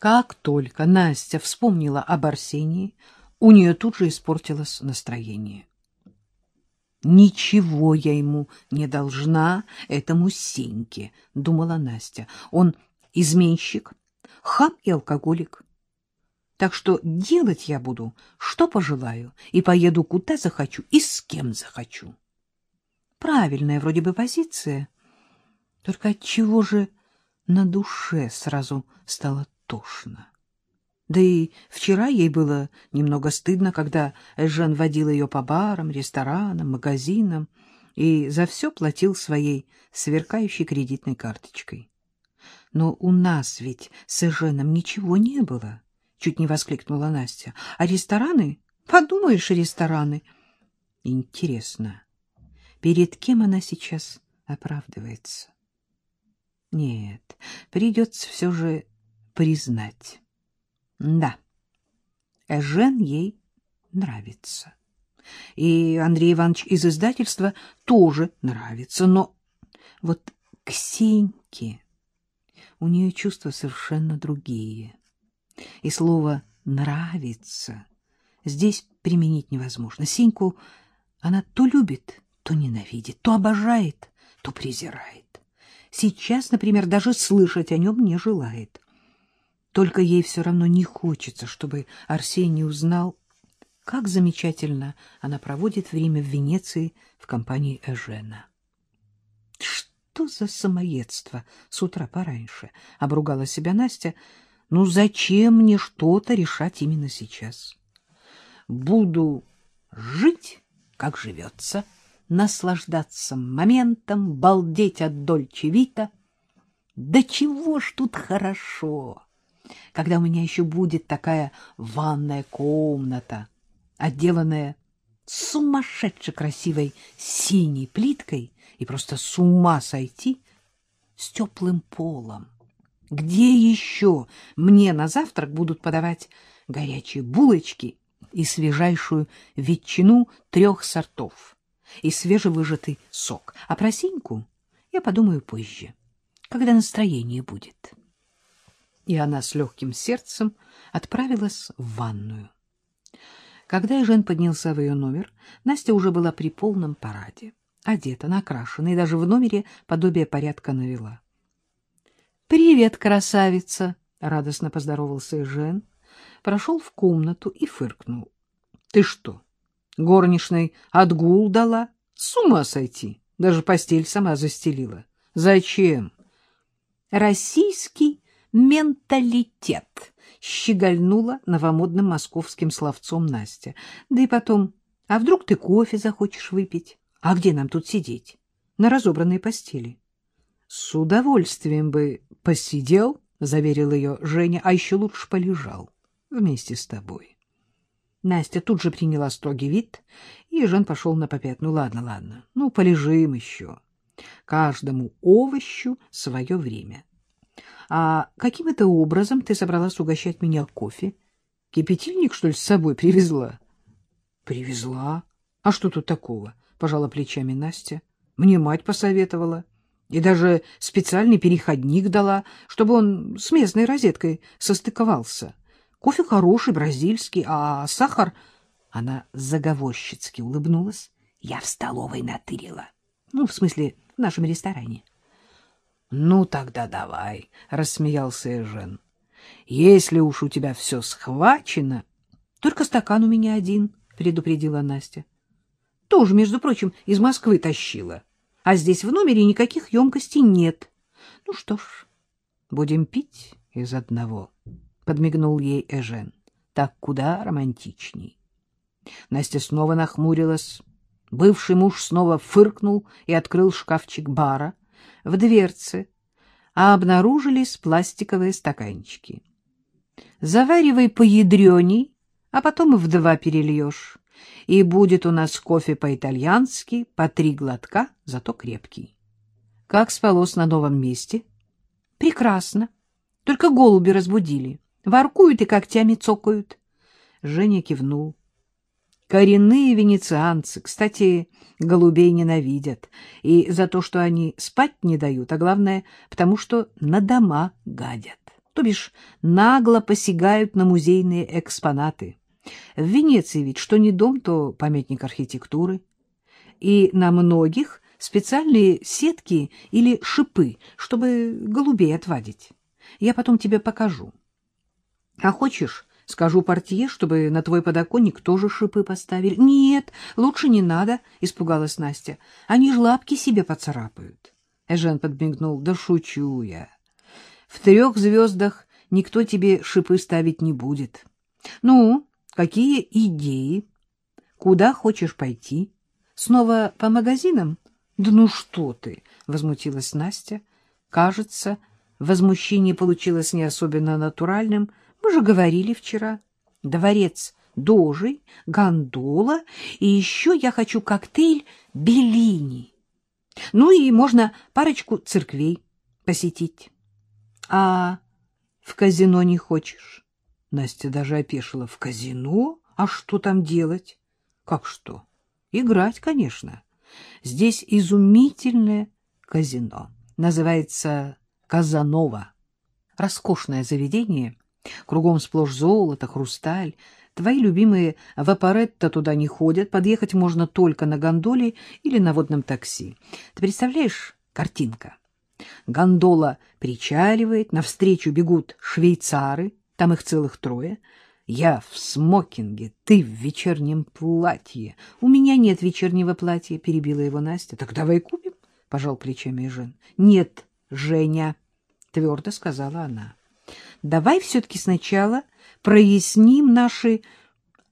Как только Настя вспомнила об Арсении, у нее тут же испортилось настроение. «Ничего я ему не должна, этому Сеньке», — думала Настя. «Он изменщик, хам и алкоголик. Так что делать я буду, что пожелаю, и поеду куда захочу и с кем захочу». Правильная вроде бы позиция, только отчего же на душе сразу стало тошно. Да и вчера ей было немного стыдно, когда Жан водил ее по барам, ресторанам, магазинам и за все платил своей сверкающей кредитной карточкой. Но у нас ведь с Эженом ничего не было, — чуть не воскликнула Настя. А рестораны? Подумаешь, рестораны. Интересно, перед кем она сейчас оправдывается? Нет, придется все же признать. Да, Эжен ей нравится. И Андрей Иванович из издательства тоже нравится. Но вот Ксеньке у нее чувства совершенно другие. И слово «нравится» здесь применить невозможно. Сеньку она то любит, то ненавидит, то обожает, то презирает. Сейчас, например, даже слышать о нем не желает. Только ей все равно не хочется, чтобы Арсений узнал, как замечательно она проводит время в Венеции в компании Эжена. Что за самоедство с утра пораньше? — обругала себя Настя. Ну зачем мне что-то решать именно сейчас? Буду жить, как живется, наслаждаться моментом, балдеть от Дольче Вита. Да чего ж тут хорошо! Когда у меня еще будет такая ванная комната, отделанная сумасшедше красивой синей плиткой и просто с ума сойти с теплым полом. Где еще мне на завтрак будут подавать горячие булочки и свежайшую ветчину трех сортов и свежевыжатый сок? А про синьку я подумаю позже, когда настроение будет и она с легким сердцем отправилась в ванную. Когда Жен поднялся в ее номер, Настя уже была при полном параде, одета, накрашена и даже в номере подобие порядка навела. — Привет, красавица! — радостно поздоровался Жен, прошел в комнату и фыркнул. — Ты что, горничной отгул дала? С ума сойти! Даже постель сама застелила. Зачем? — Российский менталитет, — щегольнула новомодным московским словцом Настя. Да и потом, а вдруг ты кофе захочешь выпить? А где нам тут сидеть? На разобранной постели. — С удовольствием бы посидел, — заверил ее Женя, — а еще лучше полежал вместе с тобой. Настя тут же приняла строгий вид, и Жен пошел на попятную. Ладно, ладно, ну, полежим еще. Каждому овощу свое время. А каким это образом ты собралась угощать меня кофе? Кипятильник, что ли, с собой привезла? Привезла? А что тут такого? Пожала плечами Настя. Мне мать посоветовала. И даже специальный переходник дала, чтобы он с местной розеткой состыковался. Кофе хороший, бразильский, а сахар... Она заговорщицки улыбнулась. Я в столовой натырила. Ну, в смысле, в нашем ресторане. — Ну, тогда давай, — рассмеялся Эжен. — Если уж у тебя все схвачено... — Только стакан у меня один, — предупредила Настя. — Тоже, между прочим, из Москвы тащила. А здесь в номере никаких емкостей нет. Ну что ж, будем пить из одного, — подмигнул ей Эжен. — Так куда романтичней. Настя снова нахмурилась. Бывший муж снова фыркнул и открыл шкафчик бара, в дверце, а обнаружились пластиковые стаканчики. Заваривай поядреней, а потом в два перельешь, и будет у нас кофе по-итальянски, по три глотка, зато крепкий. Как спалось на новом месте? Прекрасно. Только голуби разбудили. Воркуют и когтями цокают. Женя кивнул. Коренные венецианцы, кстати, голубей ненавидят. И за то, что они спать не дают, а главное, потому что на дома гадят. то бишь нагло посягают на музейные экспонаты. В Венеции ведь что не дом, то памятник архитектуры. И на многих специальные сетки или шипы, чтобы голубей отвадить. Я потом тебе покажу. А хочешь, скажу портье, чтобы на твой подоконник тоже шипы поставили? Нет, лучше не надо, испугалась Настя. Они ж лапки себе поцарапают. Эжен подмигнул. Да шучу я. В трех звездах никто тебе шипы ставить не будет. Ну, какие идеи? Куда хочешь пойти? Снова по магазинам? Да ну что ты, возмутилась Настя. Кажется, возмущение получилось не особенно натуральным. Мы же говорили вчера. Дворец Дожи, гондола, и еще я хочу коктейль Беллини. Ну и можно парочку церквей посетить. А в казино не хочешь? Настя даже опешила. В казино? А что там делать? Как что? Играть, конечно. Здесь изумительное казино. Называется Казанова. Роскошное заведение. Кругом сплошь золото, хрусталь. Твои любимые вапоретто туда не ходят. Подъехать можно только на гондоле или на водном такси. Ты представляешь, картинка? Гондола причаливает, навстречу бегут швейцары, там их целых трое. Я в смокинге, ты в вечернем платье. У меня нет вечернего платья, перебила его Настя. Так давай купим, пожал плечами Жен. Нет, Женя, твердо сказала она. Давай все-таки сначала проясним наши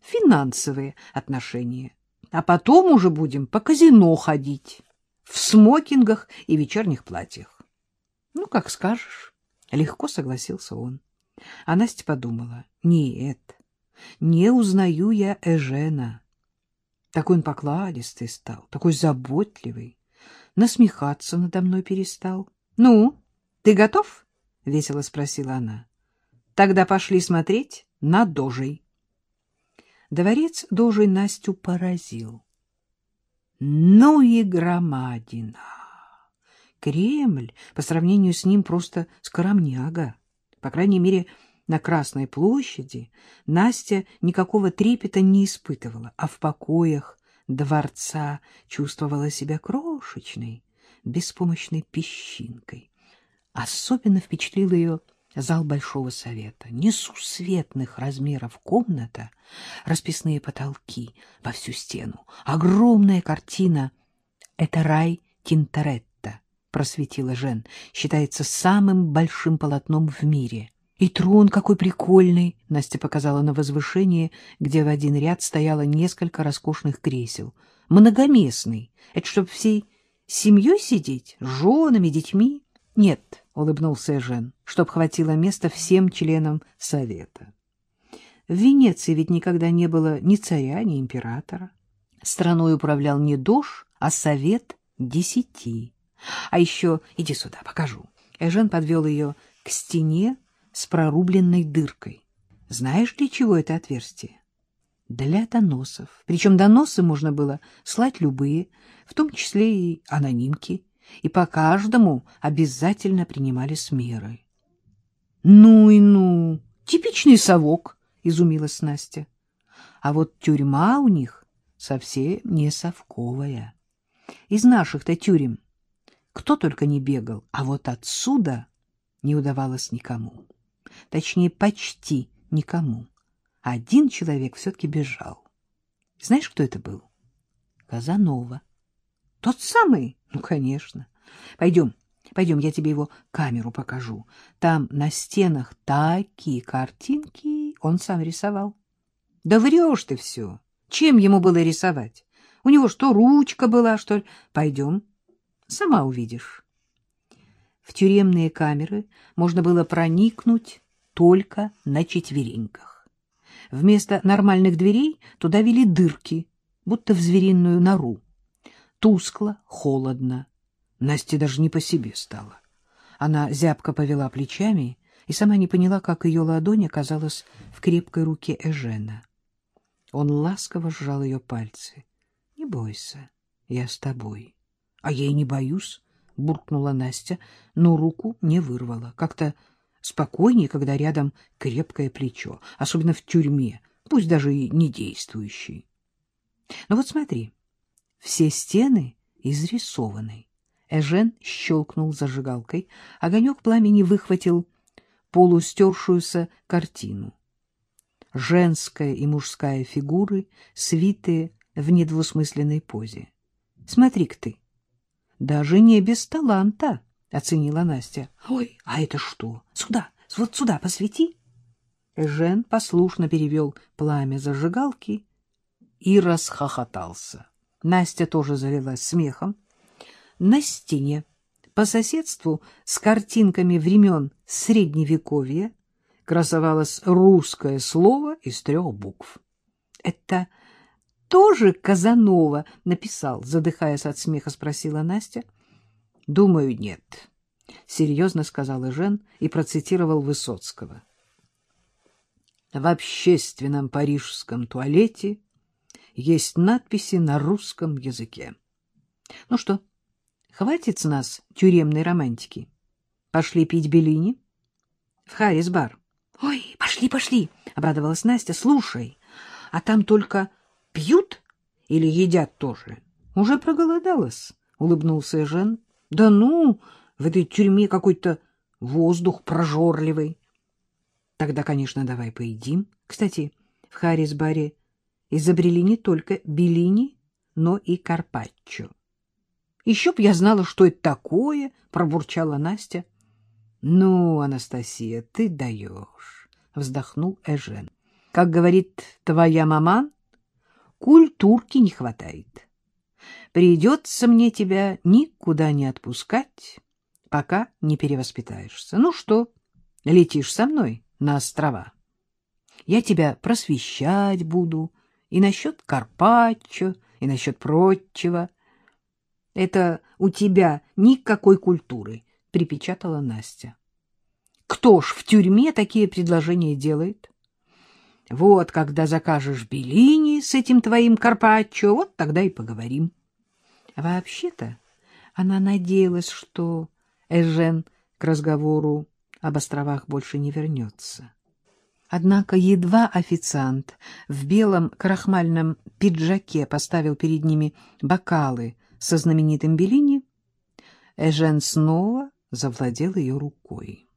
финансовые отношения, а потом уже будем по казино ходить в смокингах и вечерних платьях. Ну, как скажешь. Легко согласился он. А Настя подумала. Нет, не узнаю я Эжена. Такой он покладистый стал, такой заботливый. Насмехаться надо мной перестал. — Ну, ты готов? — весело спросила она. — Тогда пошли смотреть на Дожей. Дворец Дожей Настю поразил. Ну и громадина! Кремль по сравнению с ним просто скоромняга. По крайней мере, на Красной площади Настя никакого трепета не испытывала, а в покоях дворца чувствовала себя крошечной, беспомощной песчинкой. Особенно впечатлил ее зал Большого Совета. Несусветных размеров комната, расписные потолки во всю стену, огромная картина — это рай Тинторет просветила Жен, считается самым большим полотном в мире. И трон какой прикольный! Настя показала на возвышение, где в один ряд стояло несколько роскошных кресел. Многоместный. Это чтоб всей семьей сидеть? С женами, детьми? Нет, улыбнулся Жен, чтоб хватило места всем членам совета. В Венеции ведь никогда не было ни царя, ни императора. Страной управлял не дож, а совет десяти. А еще иди сюда, покажу. Эжен подвел ее к стене с прорубленной дыркой. Знаешь, для чего это отверстие? Для доносов. Причем доносы можно было слать любые, в том числе и анонимки, и по каждому обязательно принимались меры. — Ну и ну! Типичный совок! — изумилась Настя. А вот тюрьма у них совсем не совковая. Из наших-то тюрем кто только не бегал, а вот отсюда не удавалось никому. Точнее, почти никому. Один человек все-таки бежал. Знаешь, кто это был? Казанова. Тот самый? Ну, конечно. Пойдем, пойдем, я тебе его камеру покажу. Там на стенах такие картинки он сам рисовал. Да врешь ты все. Чем ему было рисовать? У него что, ручка была, что ли? Пойдем, Сама увидишь. В тюремные камеры можно было проникнуть только на четвереньках. Вместо нормальных дверей туда вели дырки, будто в звериную нору. Тускло, холодно. Насте даже не по себе стало. Она зябко повела плечами и сама не поняла, как ее ладонь оказалась в крепкой руке Эжена. Он ласково сжал ее пальцы. — Не бойся, я с тобой. — А я и не боюсь, — буркнула Настя, но руку не вырвала. Как-то спокойнее, когда рядом крепкое плечо, особенно в тюрьме, пусть даже и не действующий. Но вот смотри, все стены изрисованы. Эжен щелкнул зажигалкой, огонек пламени выхватил полустершуюся картину. Женская и мужская фигуры, свитые в недвусмысленной позе. Смотри-ка ты, даже не без таланта, — оценила Настя. — Ой, а это что? Сюда, вот сюда посвети. Эжен послушно перевел пламя зажигалки и расхохотался. Настя тоже залилась смехом. На стене, по соседству с картинками времен Средневековья, красовалось русское слово из трех букв. — Это тоже Казанова написал? — задыхаясь от смеха, спросила Настя. — Думаю, нет, — серьезно сказал Жен и процитировал Высоцкого. В общественном парижском туалете есть надписи на русском языке. Ну что, хватит с нас тюремной романтики? Пошли пить Беллини? В Харрис-бар. — Ой, пошли, пошли, — обрадовалась Настя. — Слушай, а там только пьют или едят тоже? — Уже проголодалась, — улыбнулся Жен. — Да ну, в этой тюрьме какой-то воздух прожорливый. — Тогда, конечно, давай поедим. Кстати, в Харрис-баре изобрели не только белини, но и карпаччо. — Еще б я знала, что это такое, — пробурчала Настя. — Ну, Анастасия, ты даешь, — вздохнул Эжен. — Как говорит твоя маман, культурки не хватает. Придется мне тебя никуда не отпускать, пока не перевоспитаешься. Ну что, летишь со мной на острова? Я тебя просвещать буду, — и насчет карпаччо, и насчет прочего. — Это у тебя никакой культуры, — припечатала Настя. — Кто ж в тюрьме такие предложения делает? Вот когда закажешь белини с этим твоим карпаччо, вот тогда и поговорим. Вообще-то она надеялась, что Эжен к разговору об островах больше не вернется. Однако едва официант в белом крахмальном пиджаке поставил перед ними бокалы со знаменитым Беллини, Эжен снова завладел ее рукой.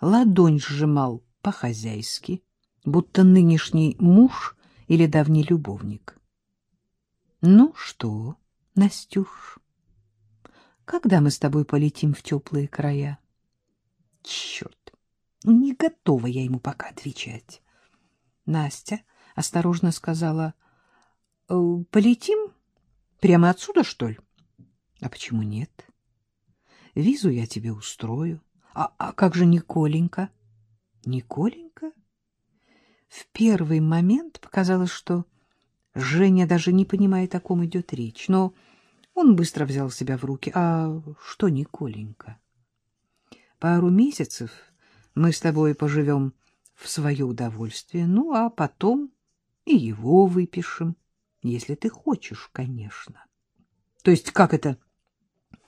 Ладонь сжимал по-хозяйски, будто нынешний муж или давний любовник. — Ну что, Настюш, когда мы с тобой полетим в теплые края? — Черт! Не готова я ему пока отвечать. Настя осторожно сказала, «Э, — Полетим? Прямо отсюда, что ли? — А почему нет? Визу я тебе устрою. А, а как же Николенька? — Николенька? В первый момент показалось, что Женя даже не понимает, о ком идет речь, но он быстро взял себя в руки. А что Николенька? Пару месяцев мы с тобой поживем в свое удовольствие, ну, а потом и его выпишем, если ты хочешь, конечно. — То есть как это,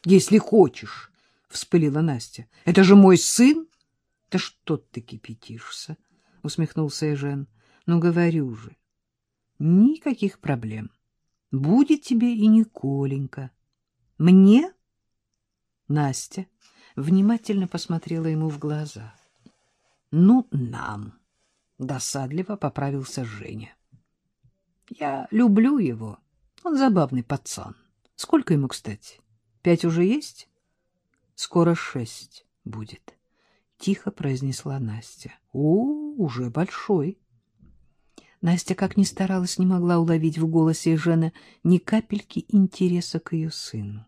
если хочешь? — вспылила Настя. — Это же мой сын? — Да что ты кипятишься? — усмехнулся Эжен. — Ну, говорю же, никаких проблем. Будет тебе и Николенька. — Мне? Настя внимательно посмотрела ему в глаза. — ну, нам, — досадливо поправился Женя. Я люблю его. Он забавный пацан. Сколько ему, кстати? Пять уже есть? Скоро шесть будет, — тихо произнесла Настя. О, уже большой. Настя, как ни старалась, не могла уловить в голосе Жены ни капельки интереса к ее сыну.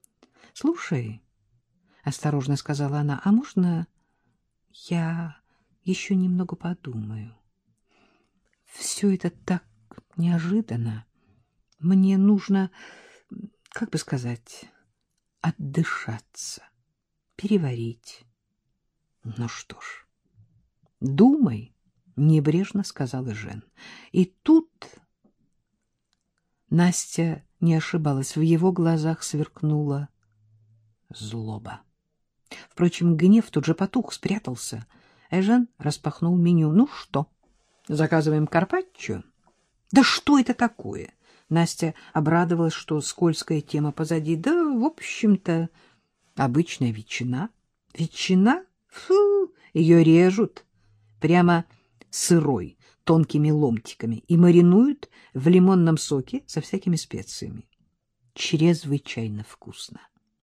— Слушай, — осторожно сказала она, — а можно я еще немного подумаю. Все это так неожиданно. Мне нужно, как бы сказать, отдышаться, переварить. Ну что ж, думай, — небрежно сказала Жен. И тут Настя не ошибалась, в его глазах сверкнула злоба. Впрочем, гнев тут же потух, спрятался — Эжен распахнул меню. Ну что, заказываем карпаччо? Да что это такое? Настя обрадовалась, что скользкая тема позади. Да, в общем-то, обычная ветчина. Ветчина? Фу, ее режут прямо сырой, тонкими ломтиками и маринуют в лимонном соке со всякими специями. Чрезвычайно вкусно.